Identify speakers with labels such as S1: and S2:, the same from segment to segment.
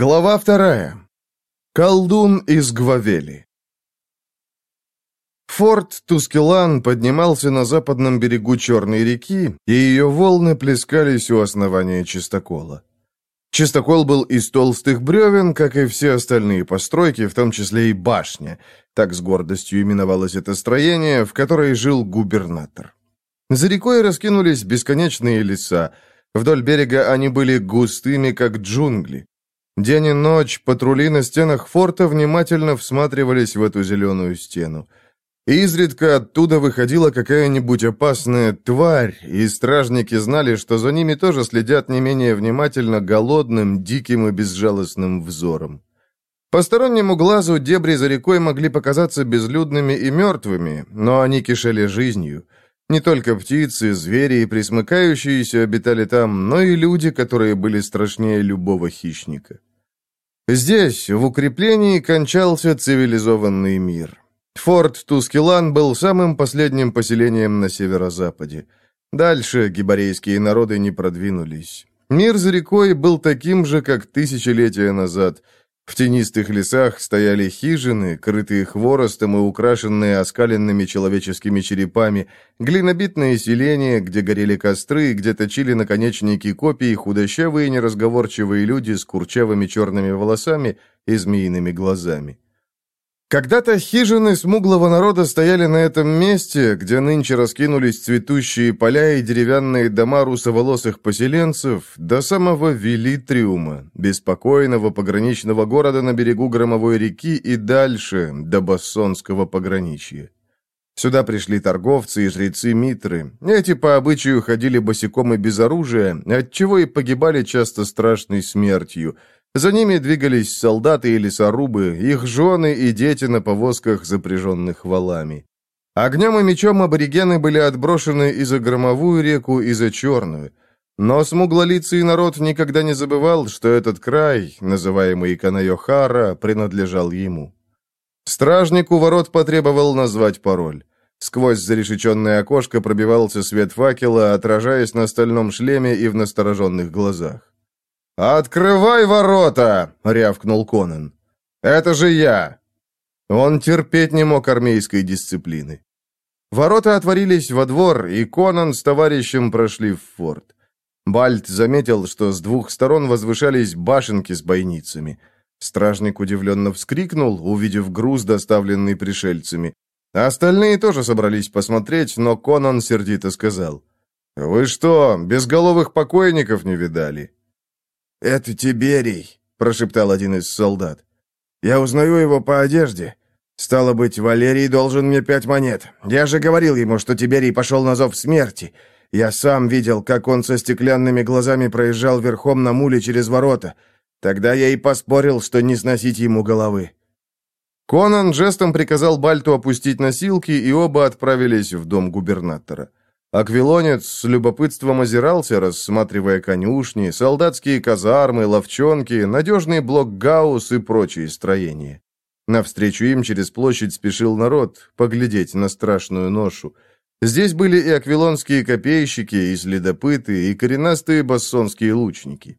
S1: Глава вторая. Колдун из Гвавели. Форт Тускелан поднимался на западном берегу Черной реки, и ее волны плескались у основания чистокола. Чистокол был из толстых бревен, как и все остальные постройки, в том числе и башня. Так с гордостью именовалось это строение, в которой жил губернатор. За рекой раскинулись бесконечные леса. Вдоль берега они были густыми, как джунгли. День и ночь патрули на стенах форта внимательно всматривались в эту зеленую стену. Изредка оттуда выходила какая-нибудь опасная тварь, и стражники знали, что за ними тоже следят не менее внимательно голодным, диким и безжалостным взором. Постороннему глазу дебри за рекой могли показаться безлюдными и мертвыми, но они кишели жизнью. Не только птицы, звери и присмыкающиеся обитали там, но и люди, которые были страшнее любого хищника. Здесь, в укреплении, кончался цивилизованный мир. Форт Тускелан был самым последним поселением на северо-западе. Дальше гибарейские народы не продвинулись. Мир за рекой был таким же, как тысячелетия назад – в тенистых лесах стояли хижины, крытые хворостом и украшенные оскаленными человеческими черепами, глинобитные селения, где горели костры, где точили наконечники копий худощавые неразговорчивые люди с курчавыми черными волосами и змеиными глазами. Когда-то хижины смуглого народа стояли на этом месте, где нынче раскинулись цветущие поля и деревянные дома русоволосых поселенцев, до самого Велитриума, беспокойного пограничного города на берегу Громовой реки и дальше, до Бассонского пограничья. Сюда пришли торговцы и жрецы Митры. Эти по обычаю ходили босиком и без оружия, отчего и погибали часто страшной смертью – за ними двигались солдаты и лесорубы, их жены и дети на повозках, запряженных валами. Огнем и мечом аборигены были отброшены и за громовую реку, и за черную. Но смуглолицый народ никогда не забывал, что этот край, называемый Канайохара, принадлежал ему. Стражник у ворот потребовал назвать пароль. Сквозь зарешеченное окошко пробивался свет факела, отражаясь на стальном шлеме и в настороженных глазах. «Открывай ворота!» — рявкнул Конан. «Это же я!» Он терпеть не мог армейской дисциплины. Ворота отворились во двор, и Конан с товарищем прошли в форт. Бальт заметил, что с двух сторон возвышались башенки с бойницами. Стражник удивленно вскрикнул, увидев груз, доставленный пришельцами. Остальные тоже собрались посмотреть, но Конан сердито сказал. «Вы что, безголовых покойников не видали?» «Это Тиберий», — прошептал один из солдат. «Я узнаю его по одежде. Стало быть, Валерий должен мне пять монет. Я же говорил ему, что Тиберий пошел на зов смерти. Я сам видел, как он со стеклянными глазами проезжал верхом на муле через ворота. Тогда я и поспорил, что не сносить ему головы». Конан жестом приказал Бальту опустить носилки, и оба отправились в дом губернатора. Аквилонец с любопытством озирался, рассматривая конюшни, солдатские казармы, ловчонки, надежный блок гаусс и прочие строения. Навстречу им через площадь спешил народ поглядеть на страшную ношу. Здесь были и аквилонские копейщики, и следопыты, и коренастые бассонские лучники.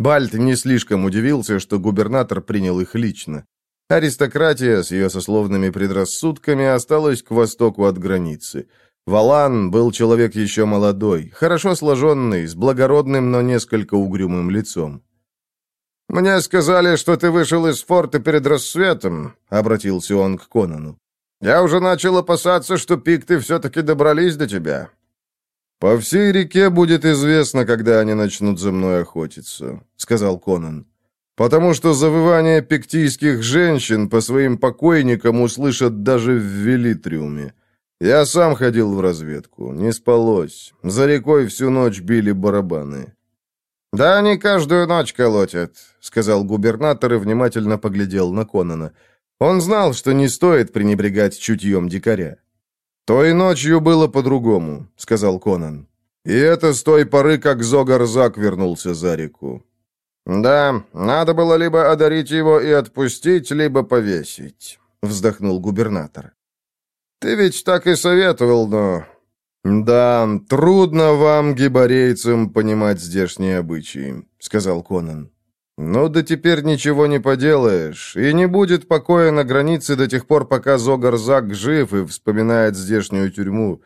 S1: Бальт не слишком удивился, что губернатор принял их лично. Аристократия с ее сословными предрассудками осталась к востоку от границы – Валан был человек еще молодой, хорошо сложенный, с благородным, но несколько угрюмым лицом. «Мне сказали, что ты вышел из форта перед рассветом», — обратился он к Конану. «Я уже начал опасаться, что пикты все-таки добрались до тебя». «По всей реке будет известно, когда они начнут за мной охотиться», — сказал Конан. «Потому что завывание пиктийских женщин по своим покойникам услышат даже в Велитриуме. Я сам ходил в разведку, не спалось. За рекой всю ночь били барабаны. «Да они каждую ночь колотят», — сказал губернатор и внимательно поглядел на Конона. Он знал, что не стоит пренебрегать чутьем дикаря. «Той ночью было по-другому», — сказал Конан. «И это с той поры, как Зогарзак вернулся за реку». «Да, надо было либо одарить его и отпустить, либо повесить», — вздохнул губернатор. Ты ведь так и советовал, но... Да, трудно вам, гибарейцам, понимать здешние обычаи, сказал Конан. «Ну да теперь ничего не поделаешь, и не будет покоя на границе до тех пор, пока Зогарзак жив и вспоминает здешнюю тюрьму.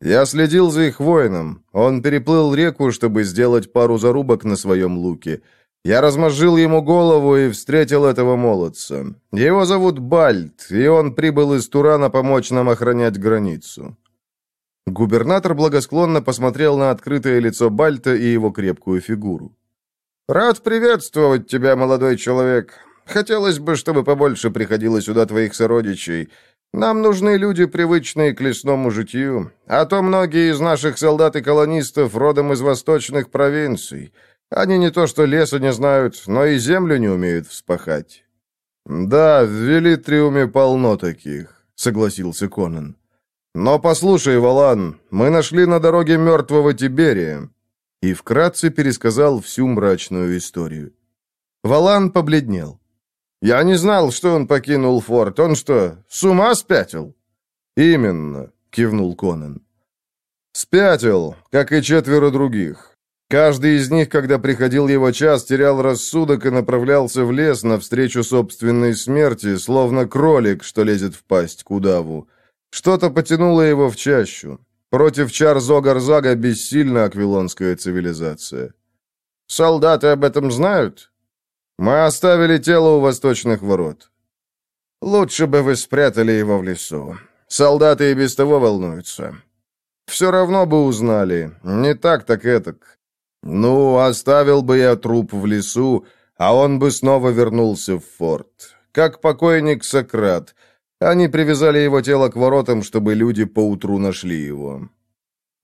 S1: Я следил за их воином. Он переплыл реку, чтобы сделать пару зарубок на своем луке. Я размозжил ему голову и встретил этого молодца. Его зовут Бальт, и он прибыл из Турана помочь нам охранять границу». Губернатор благосклонно посмотрел на открытое лицо Бальта и его крепкую фигуру. «Рад приветствовать тебя, молодой человек. Хотелось бы, чтобы побольше приходило сюда твоих сородичей. Нам нужны люди, привычные к лесному житью, а то многие из наших солдат и колонистов родом из восточных провинций». Они не то что леса не знают, но и землю не умеют вспахать». «Да, в Велитриуме полно таких», — согласился Конан. «Но послушай, Валан, мы нашли на дороге мертвого Тиберия». И вкратце пересказал всю мрачную историю. Валан побледнел. «Я не знал, что он покинул форт. Он что, с ума спятил?» «Именно», — кивнул Конан. «Спятил, как и четверо других. Каждый из них, когда приходил его час, терял рассудок и направлялся в лес навстречу собственной смерти, словно кролик, что лезет в пасть к удаву. Что-то потянуло его в чащу. Против чар Зогарзага бессильна аквилонская цивилизация. «Солдаты об этом знают?» «Мы оставили тело у восточных ворот». «Лучше бы вы спрятали его в лесу. Солдаты и без того волнуются. Все равно бы узнали. Не так, так этак. Ну, оставил бы я труп в лесу, а он бы снова вернулся в форт. Как покойник Сократ. Они привязали его тело к воротам, чтобы люди поутру нашли его.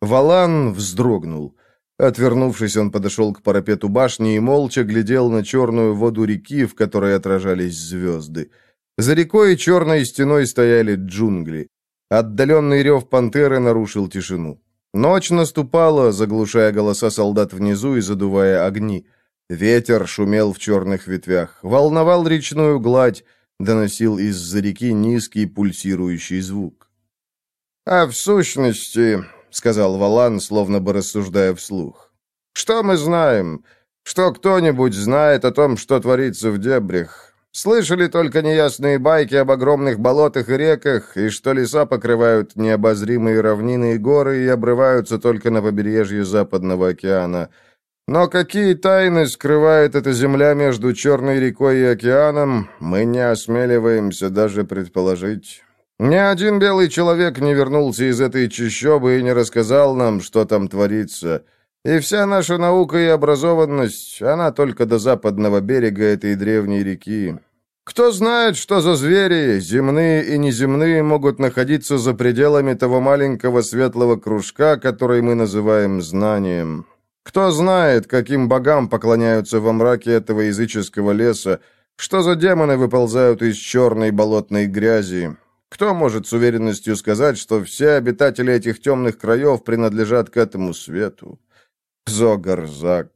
S1: Валан вздрогнул. Отвернувшись, он подошел к парапету башни и молча глядел на черную воду реки, в которой отражались звезды. За рекой черной стеной стояли джунгли. Отдаленный рев пантеры нарушил тишину. Ночь наступала, заглушая голоса солдат внизу и задувая огни. Ветер шумел в черных ветвях, волновал речную гладь, доносил из-за реки низкий пульсирующий звук. «А в сущности, — сказал Валан, словно бы рассуждая вслух, — что мы знаем? Что кто-нибудь знает о том, что творится в дебрях? Слышали только неясные байки об огромных болотах и реках, и что леса покрывают необозримые равнины и горы и обрываются только на побережье Западного океана. Но какие тайны скрывает эта земля между Черной рекой и океаном, мы не осмеливаемся даже предположить. Ни один белый человек не вернулся из этой чащобы и не рассказал нам, что там творится. И вся наша наука и образованность, она только до западного берега этой древней реки. Кто знает, что за звери, земные и неземные, могут находиться за пределами того маленького светлого кружка, который мы называем знанием. Кто знает, каким богам поклоняются во мраке этого языческого леса, что за демоны выползают из черной болотной грязи. Кто может с уверенностью сказать, что все обитатели этих темных краев принадлежат к этому свету? Зогарзак.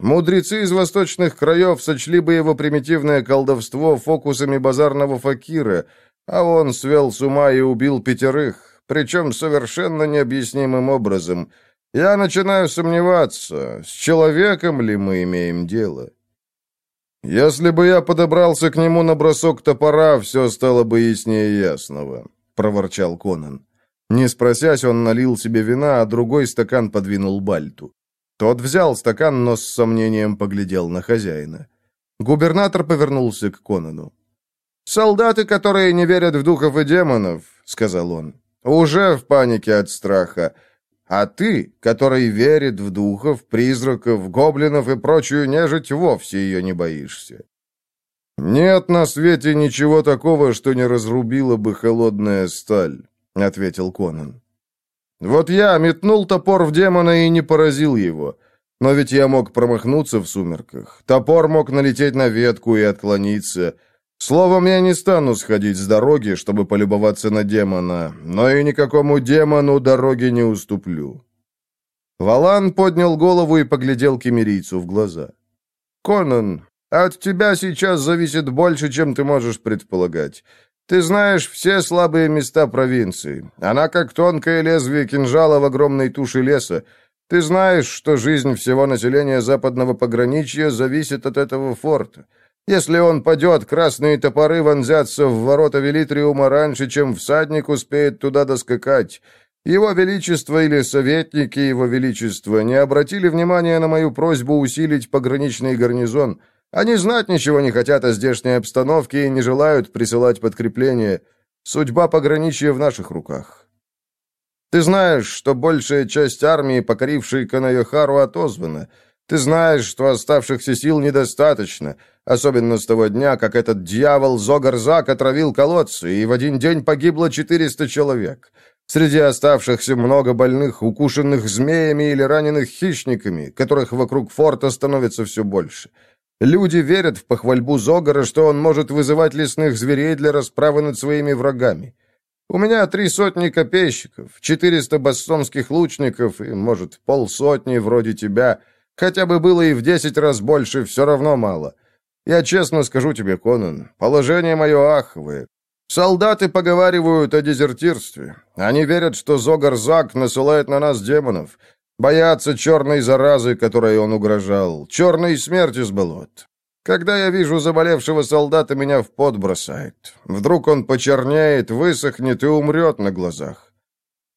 S1: Мудрецы из восточных краев сочли бы его примитивное колдовство фокусами базарного факира, а он свел с ума и убил пятерых, причем совершенно необъяснимым образом. Я начинаю сомневаться, с человеком ли мы имеем дело. Если бы я подобрался к нему на бросок топора, все стало бы яснее ясного, — проворчал Конан. Не спросясь, он налил себе вина, а другой стакан подвинул Бальту. Тот взял стакан, но с сомнением поглядел на хозяина. Губернатор повернулся к Конану. «Солдаты, которые не верят в духов и демонов», — сказал он, — «уже в панике от страха. А ты, который верит в духов, призраков, гоблинов и прочую нежить, вовсе ее не боишься». «Нет на свете ничего такого, что не разрубила бы холодная сталь», — ответил Конан. Вот я метнул топор в демона и не поразил его. Но ведь я мог промахнуться в сумерках. Топор мог налететь на ветку и отклониться. Словом, я не стану сходить с дороги, чтобы полюбоваться на демона, но и никакому демону дороги не уступлю. Валан поднял голову и поглядел кемерийцу в глаза. «Конан, от тебя сейчас зависит больше, чем ты можешь предполагать. Ты знаешь все слабые места провинции. Она как тонкое лезвие кинжала в огромной туше леса. Ты знаешь, что жизнь всего населения западного пограничья зависит от этого форта. Если он падет, красные топоры вонзятся в ворота Велитриума раньше, чем всадник успеет туда доскакать. Его Величество или советники Его Величества не обратили внимания на мою просьбу усилить пограничный гарнизон. Они знать ничего не хотят о здешней обстановке и не желают присылать подкрепление. Судьба пограничья в наших руках. Ты знаешь, что большая часть армии, покорившей Канайохару, отозвана. Ты знаешь, что оставшихся сил недостаточно, особенно с того дня, как этот дьявол Зогарзак отравил колодцы, и в один день погибло 400 человек. Среди оставшихся много больных, укушенных змеями или раненых хищниками, которых вокруг форта становится все больше. Люди верят в похвальбу Зогара, что он может вызывать лесных зверей для расправы над своими врагами. У меня три сотни копейщиков, четыреста бастонских лучников и, может, полсотни вроде тебя — Хотя бы было и в десять раз больше, все равно мало. Я честно скажу тебе, Конан, положение мое аховое. Солдаты поговаривают о дезертирстве. Они верят, что Зогарзак насылает на нас демонов. Боятся черной заразы, которой он угрожал, черной смерти с болот. Когда я вижу заболевшего солдата, меня в пот бросает. Вдруг он почернеет, высохнет и умрет на глазах.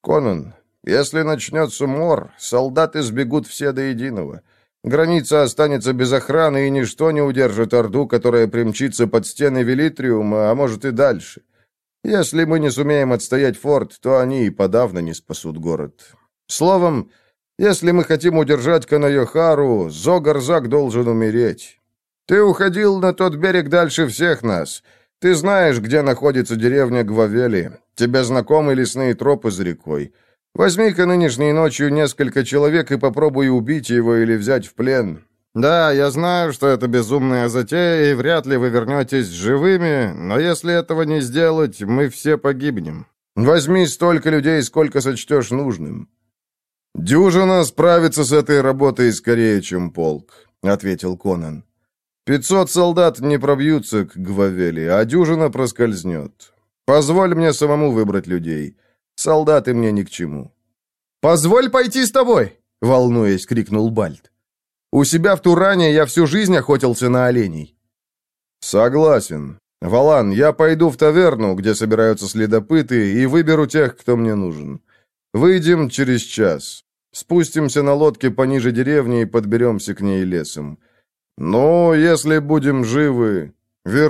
S1: Конан, если начнется мор, солдаты сбегут все до единого. Граница останется без охраны, и ничто не удержит Орду, которая примчится под стены Велитриума, а может и дальше. Если мы не сумеем отстоять форт, то они и подавно не спасут город. Словом, если мы хотим удержать Канайохару, Зогарзак должен умереть. Ты уходил на тот берег дальше всех нас. Ты знаешь, где находится деревня Гвавели. Тебе знакомы лесные тропы за рекой. Возьми-ка нынешней ночью несколько человек и попробуй убить его или взять в плен. Да, я знаю, что это безумная затея, и вряд ли вы вернетесь живыми, но если этого не сделать, мы все погибнем. Возьми столько людей, сколько сочтешь нужным». «Дюжина справится с этой работой скорее, чем полк», — ответил Конан. «Пятьсот солдат не пробьются к Гвавели, а дюжина проскользнет. Позволь мне самому выбрать людей». Солдаты мне ни к чему». «Позволь пойти с тобой!» — волнуясь, крикнул Бальт. «У себя в Туране я всю жизнь охотился на оленей». «Согласен. Валан, я пойду в таверну, где собираются следопыты, и выберу тех, кто мне нужен. Выйдем через час. Спустимся на лодке пониже деревни и подберемся к ней лесом. Ну, если будем живы, вернемся».